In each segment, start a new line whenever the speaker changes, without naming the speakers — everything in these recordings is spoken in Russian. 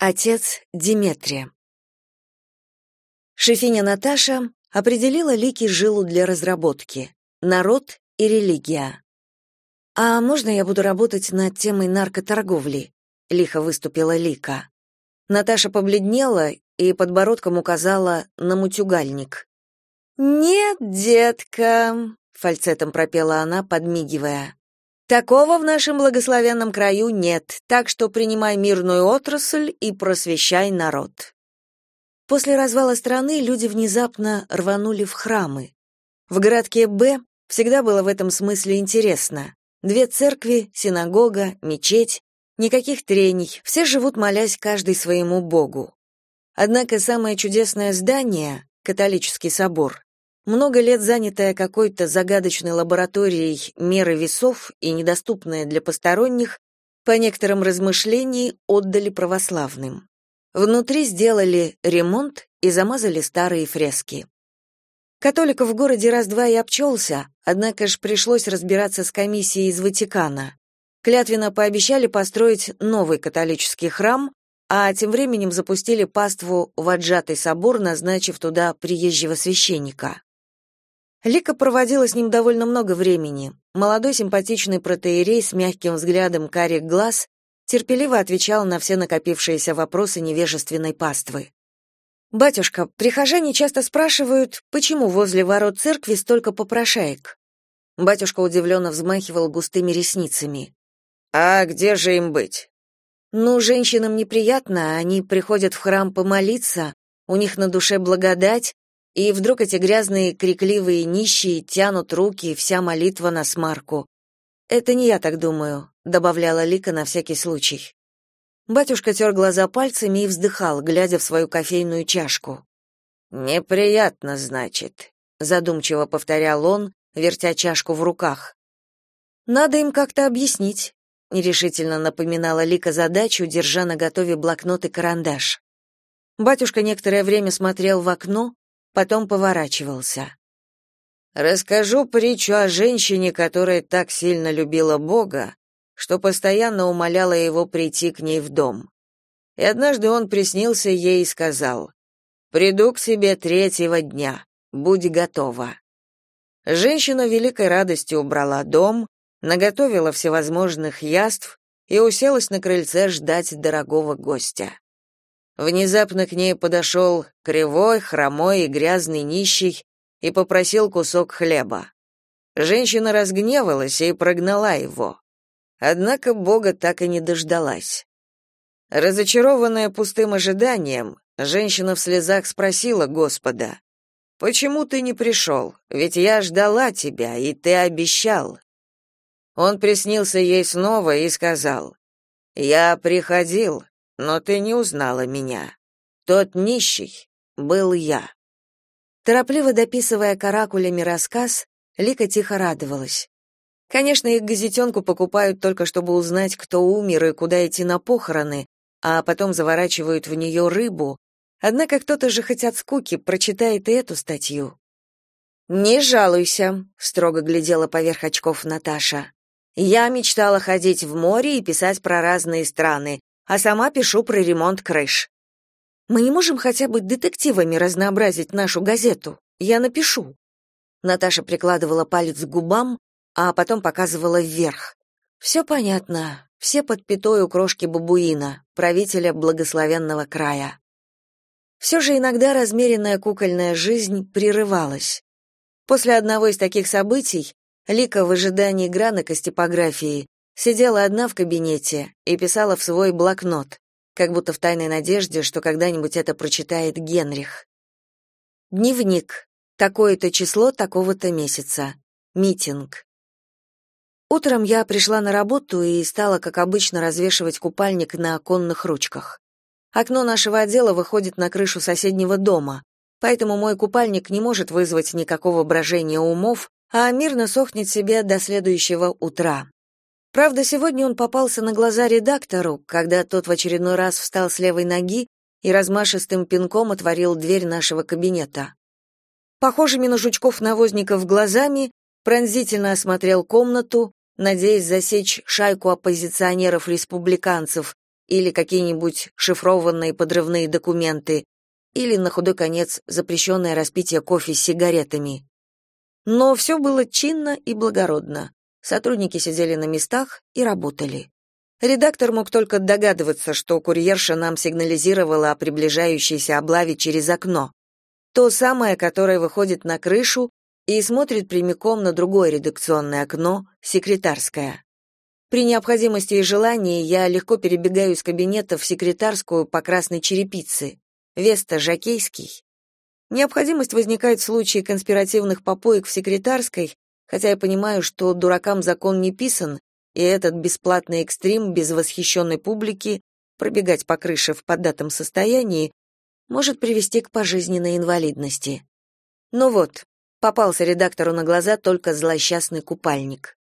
Отец Диметрия. Шефиня Наташа определила Лики жилу для разработки «Народ и религия». «А можно я буду работать над темой наркоторговли?» — лихо выступила Лика. Наташа побледнела и подбородком указала на мутюгальник. «Нет, детка», — фальцетом пропела она, подмигивая. Такого в нашем благословенном краю нет, так что принимай мирную отрасль и просвещай народ. После развала страны люди внезапно рванули в храмы. В городке Б всегда было в этом смысле интересно. Две церкви, синагога, мечеть, никаких трений, все живут молясь каждый своему богу. Однако самое чудесное здание, католический собор, много лет занятая какой-то загадочной лабораторией меры весов и недоступная для посторонних, по некоторым размышлениям отдали православным. Внутри сделали ремонт и замазали старые фрески. Католиков в городе раз-два и обчелся, однако ж пришлось разбираться с комиссией из Ватикана. Клятвенно пообещали построить новый католический храм, а тем временем запустили паству в отжатый собор, назначив туда приезжего священника. Лика проводила с ним довольно много времени. Молодой симпатичный протеерей с мягким взглядом карих глаз терпеливо отвечал на все накопившиеся вопросы невежественной паствы. «Батюшка, прихожане часто спрашивают, почему возле ворот церкви столько попрошаек?» Батюшка удивленно взмахивал густыми ресницами.
«А где же им быть?»
«Ну, женщинам неприятно, они приходят в храм помолиться, у них на душе благодать, и вдруг эти грязные, крикливые нищие тянут руки, вся молитва на смарку. «Это не я так думаю», — добавляла Лика на всякий случай. Батюшка тер глаза пальцами и вздыхал, глядя в свою кофейную чашку.
«Неприятно, значит», — задумчиво повторял он, вертя чашку в руках.
«Надо им как-то объяснить», — нерешительно напоминала Лика задачу, держа на готове блокнот и карандаш. Батюшка некоторое время смотрел в окно, потом поворачивался.
Расскажу притчу о женщине, которая так сильно любила Бога, что постоянно умоляла его прийти к ней в дом. И однажды он приснился ей и сказал: "Приду к себе третьего дня. Будь готова". Женщина великой радостью убрала дом, наготовила всевозможных яств и уселась на крыльце ждать дорогого гостя. Внезапно к ней подошел кривой, хромой и грязный нищий и попросил кусок хлеба. Женщина разгневалась и прогнала его. Однако Бога так и не дождалась. Разочарованная пустым ожиданием, женщина в слезах спросила Господа, «Почему ты не пришел? Ведь я ждала тебя, и ты обещал». Он приснился ей снова и сказал, «Я приходил, но ты не узнала меня. Тот нищий был я.
Торопливо дописывая каракулями рассказ, Лика тихо радовалась. Конечно, их газетенку покупают только чтобы узнать, кто умер и куда идти на похороны, а потом заворачивают в нее рыбу. Однако кто-то же хоть от скуки прочитает и эту статью. «Не жалуйся», — строго глядела поверх очков Наташа. «Я мечтала ходить в море и писать про разные страны, а сама пишу про ремонт крыш. Мы не можем хотя бы детективами разнообразить нашу газету. Я напишу. Наташа прикладывала палец к губам, а потом показывала вверх. «Все понятно. Все под пятой у крошки бабуина, правителя благословенного края. Все же иногда размеренная кукольная жизнь прерывалась. После одного из таких событий Лика в ожидании гранок из Сидела одна в кабинете и писала в свой блокнот, как будто в тайной надежде, что когда-нибудь это прочитает Генрих. Дневник. Такое-то число такого-то месяца. Митинг. Утром я пришла на работу и стала, как обычно, развешивать купальник на оконных ручках. Окно нашего отдела выходит на крышу соседнего дома, поэтому мой купальник не может вызвать никакого брожения умов, а мирно сохнет себе до следующего утра. Правда, сегодня он попался на глаза редактору, когда тот в очередной раз встал с левой ноги и размашистым пинком отворил дверь нашего кабинета. Похожими на жучков-навозников глазами пронзительно осмотрел комнату, надеясь засечь шайку оппозиционеров-республиканцев, или какие-нибудь шифрованные подрывные документы, или, на худой конец, запрещенное распитие кофе с сигаретами. Но все было чинно и благородно. Сотрудники сидели на местах и работали. Редактор мог только догадываться, что курьерша нам сигнализировала о приближающейся облаве через окно. То самое, которое выходит на крышу и смотрит прямиком на другое редакционное окно, секретарское. При необходимости и желании я легко перебегаю из кабинета в секретарскую по красной черепице. Веста Жакейский. Необходимость возникает в случае конспиративных попоек в секретарской, хотя я понимаю, что дуракам закон не писан, и этот бесплатный экстрим без восхищенной публики, пробегать по крыше в поддатом состоянии, может привести к пожизненной инвалидности. Ну вот, попался редактору на глаза только злосчастный купальник.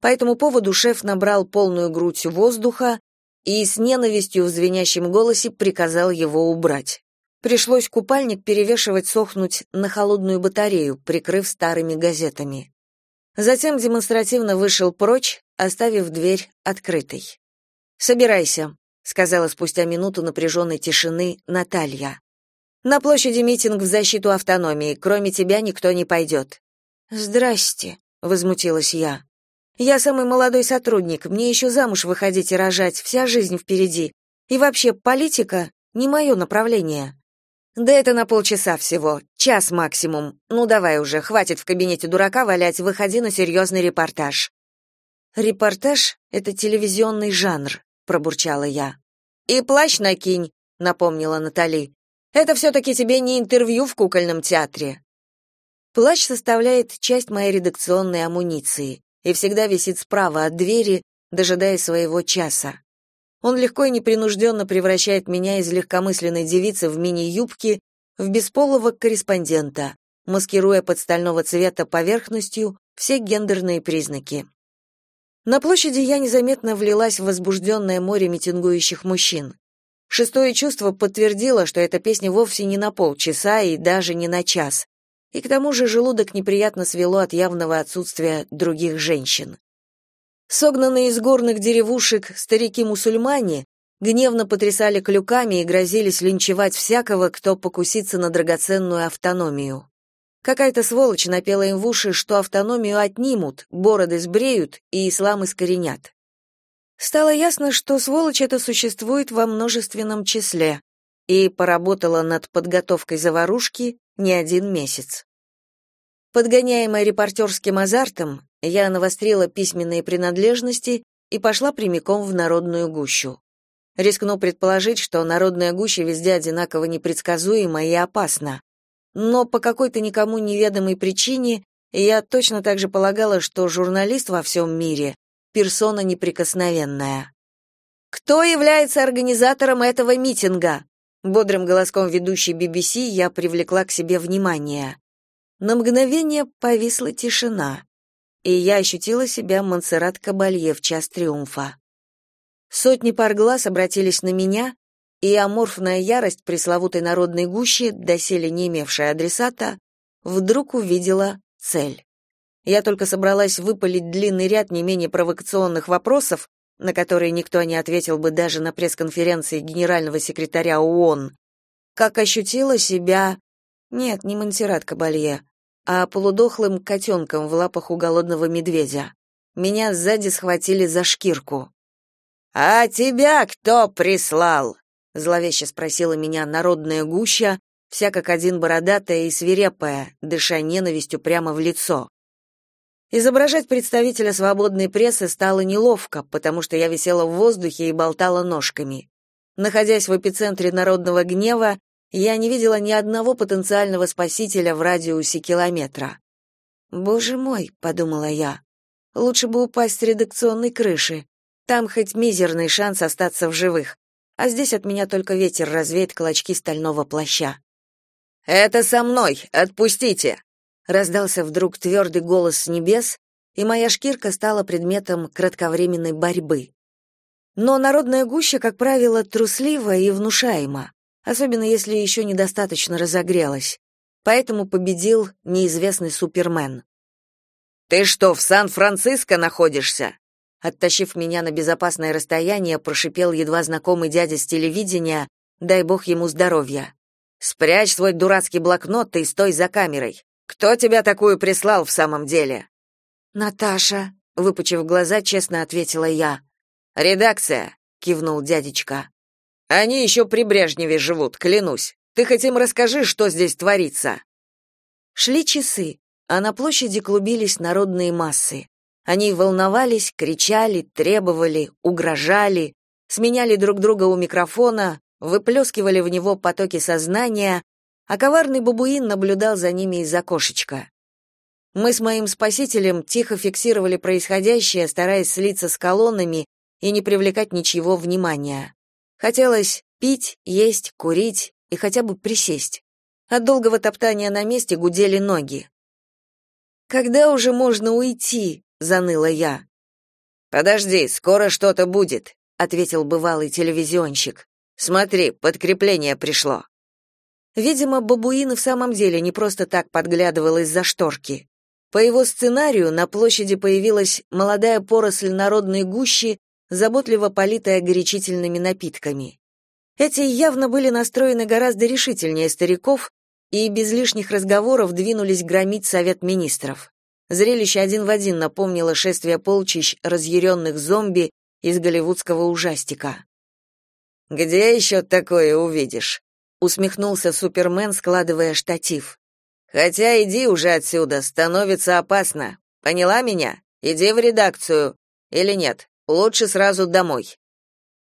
По этому поводу шеф набрал полную грудь воздуха и с ненавистью в звенящем голосе приказал его убрать. Пришлось купальник перевешивать сохнуть на холодную батарею, прикрыв старыми газетами. Затем демонстративно вышел прочь, оставив дверь открытой. «Собирайся», — сказала спустя минуту напряженной тишины Наталья. «На площади митинг в защиту автономии, кроме тебя никто не пойдет». «Здрасте», — возмутилась я. Я самый молодой сотрудник, мне еще замуж выходить и рожать, вся жизнь впереди. И вообще, политика — не мое направление. Да это на полчаса всего, час максимум. Ну давай уже, хватит в кабинете дурака валять, выходи на серьезный репортаж. Репортаж — это телевизионный жанр, пробурчала я. И плащ накинь, напомнила Натали. Это все-таки тебе не интервью в кукольном театре. Плащ составляет часть моей редакционной амуниции и всегда висит справа от двери, дожидаясь своего часа. Он легко и непринужденно превращает меня из легкомысленной девицы в мини-юбке в бесполого корреспондента, маскируя под стального цвета поверхностью все гендерные признаки. На площади я незаметно влилась в возбужденное море митингующих мужчин. Шестое чувство подтвердило, что эта песня вовсе не на полчаса и даже не на час и к тому же желудок неприятно свело от явного отсутствия других женщин. Согнанные из горных деревушек старики-мусульмане гневно потрясали клюками и грозились линчевать всякого, кто покусится на драгоценную автономию. Какая-то сволочь напела им в уши, что автономию отнимут, бороды сбреют и ислам искоренят. Стало ясно, что сволочь эта существует во множественном числе, и поработала над подготовкой заварушки не один месяц. Подгоняемая репортерским азартом, я навострила письменные принадлежности и пошла прямиком в народную гущу. Рискну предположить, что народная гуща везде одинаково непредсказуема и опасна. Но по какой-то никому неведомой причине я точно так же полагала, что журналист во всем мире — персона неприкосновенная. «Кто является организатором этого митинга?» Бодрым голоском ведущей BBC я привлекла к себе внимание. На мгновение повисла тишина, и я ощутила себя Монсеррат Кабалье в час триумфа. Сотни пар глаз обратились на меня, и аморфная ярость пресловутой народной гущи, доселе не имевшая адресата, вдруг увидела цель. Я только собралась выпалить длинный ряд не менее провокационных вопросов, на которые никто не ответил бы даже на пресс-конференции генерального секретаря ООН, как ощутила себя... Нет, не Монсеррат Кабалье, а полудохлым котенком в лапах у голодного медведя. Меня сзади схватили за шкирку. «А тебя кто прислал?» — зловеще спросила меня народная гуща, вся как один бородатая и свирепая, дыша ненавистью прямо в лицо. Изображать представителя свободной прессы стало неловко, потому что я висела в воздухе и болтала ножками. Находясь в эпицентре народного гнева, я не видела ни одного потенциального спасителя в радиусе километра. «Боже мой», — подумала я, — «лучше бы упасть с редакционной крыши. Там хоть мизерный шанс остаться в живых, а здесь от меня только ветер развеет клочки стального плаща». «Это со мной! Отпустите!» раздался вдруг твердый голос с небес, и моя шкирка стала предметом кратковременной борьбы. Но народная гуща, как правило, труслива и внушаема, особенно если еще недостаточно разогрелась. Поэтому победил неизвестный супермен. «Ты что, в Сан-Франциско находишься?» оттащив меня на безопасное расстояние, прошипел едва знакомый дядя с телевидения, дай бог ему здоровья. Спрячь свой дурацкий блокнот и стой за камерой. Кто тебя такую прислал в самом деле? Наташа, выпучив глаза, честно ответила я. Редакция, кивнул дядечка. Они еще при Брежневе живут, клянусь. Ты хоть им расскажи, что здесь творится. Шли часы, а на площади клубились народные массы. Они волновались, кричали, требовали, угрожали, сменяли друг друга у микрофона, выплескивали в него потоки сознания, а коварный бабуин наблюдал за ними из окошечка. Мы с моим спасителем тихо фиксировали происходящее, стараясь слиться с колоннами и не привлекать ничего внимания. Хотелось пить, есть, курить и хотя бы присесть. От долгого топтания на месте гудели ноги. «Когда уже можно уйти?» — заныла я. «Подожди, скоро что-то будет», — ответил бывалый телевизионщик. Смотри, подкрепление пришло. Видимо, бабуин в самом деле не просто так подглядывал из-за шторки. По его сценарию на площади появилась молодая поросль народной гущи, заботливо политая горячительными напитками. Эти явно были настроены гораздо решительнее стариков и без лишних разговоров двинулись громить Совет министров. Зрелище один в один напомнило шествие полчищ разъяренных зомби из голливудского ужастика. Где еще такое увидишь? усмехнулся Супермен, складывая штатив. Хотя иди уже отсюда, становится опасно. Поняла меня? Иди в редакцию. Или нет? Лучше сразу домой.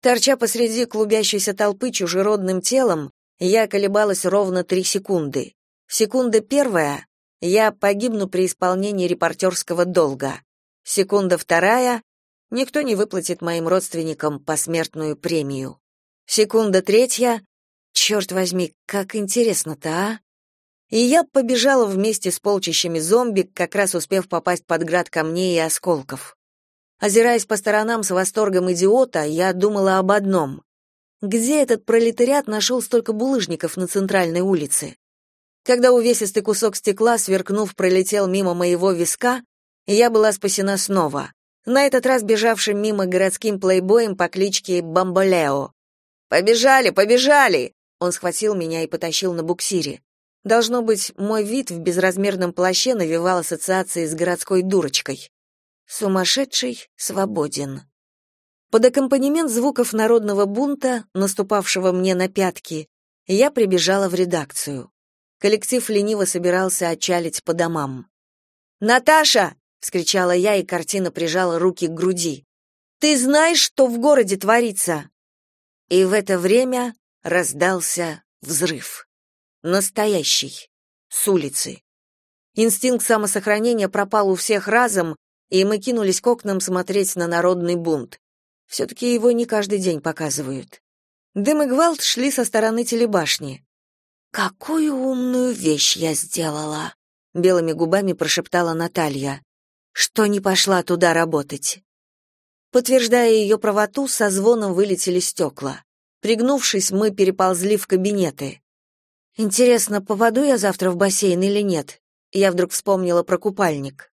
Торча посреди клубящейся толпы чужеродным телом, я колебалась ровно три секунды. Секунда первая — я погибну при исполнении репортерского долга. Секунда вторая — никто не выплатит моим родственникам посмертную премию. Секунда третья. Черт возьми, как интересно-то, а? И я побежала вместе с полчищами зомби, как раз успев попасть под град камней и осколков. Озираясь по сторонам с восторгом идиота, я думала об одном. Где этот пролетариат нашел столько булыжников на центральной улице? Когда увесистый кусок стекла, сверкнув, пролетел мимо моего виска, я была спасена снова. На этот раз бежавшим мимо городским плейбоем по кличке Бамболео. Побежали, побежали. Он схватил меня и потащил на буксире. Должно быть, мой вид в безразмерном плаще навевал ассоциации с городской дурочкой. Сумасшедший свободен. Под аккомпанемент звуков народного бунта, наступавшего мне на пятки, я прибежала в редакцию. Коллектив лениво собирался отчалить по домам. «Наташа!» — вскричала я, и картина прижала руки к груди. «Ты знаешь, что в городе творится?» И в это время раздался взрыв. Настоящий. С улицы. Инстинкт самосохранения пропал у всех разом, и мы кинулись к окнам смотреть на народный бунт. Все-таки его не каждый день показывают. Дым и гвалт шли со стороны телебашни. «Какую умную вещь я сделала!» — белыми губами прошептала Наталья. «Что не пошла туда работать?» Подтверждая ее правоту, со звоном вылетели стекла. Пригнувшись, мы переползли в кабинеты. Интересно, попаду я завтра в бассейн или нет? Я вдруг вспомнила про купальник.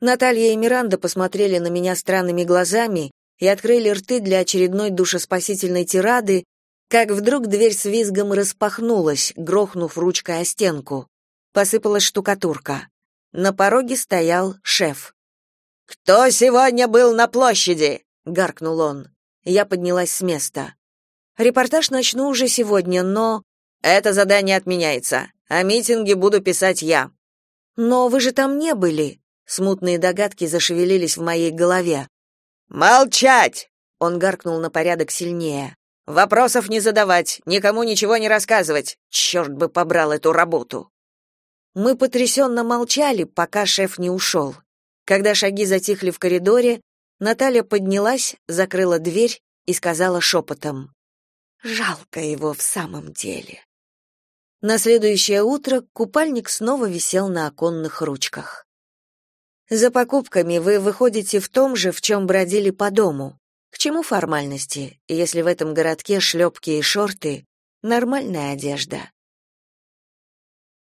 Наталья и Миранда посмотрели на меня странными глазами и открыли рты для очередной душеспасительной тирады, как вдруг дверь с визгом распахнулась, грохнув ручкой о стенку. Посыпалась штукатурка. На пороге стоял шеф. «Кто сегодня был на площади?» — гаркнул он. Я поднялась с места. «Репортаж начну уже сегодня, но...» «Это задание отменяется. О митинге буду писать я». «Но вы же там не были». Смутные догадки зашевелились в моей голове. «Молчать!» — он гаркнул на порядок сильнее. «Вопросов не задавать, никому ничего не рассказывать. Черт бы побрал эту работу!» Мы потрясенно молчали, пока шеф не ушел. Когда шаги затихли в коридоре, Наталья поднялась, закрыла дверь и сказала шепотом. «Жалко его в самом деле». На следующее утро купальник снова висел на оконных ручках. За покупками вы выходите в том же, в чем бродили по дому. К чему формальности, если в этом городке шлепки и шорты — нормальная одежда?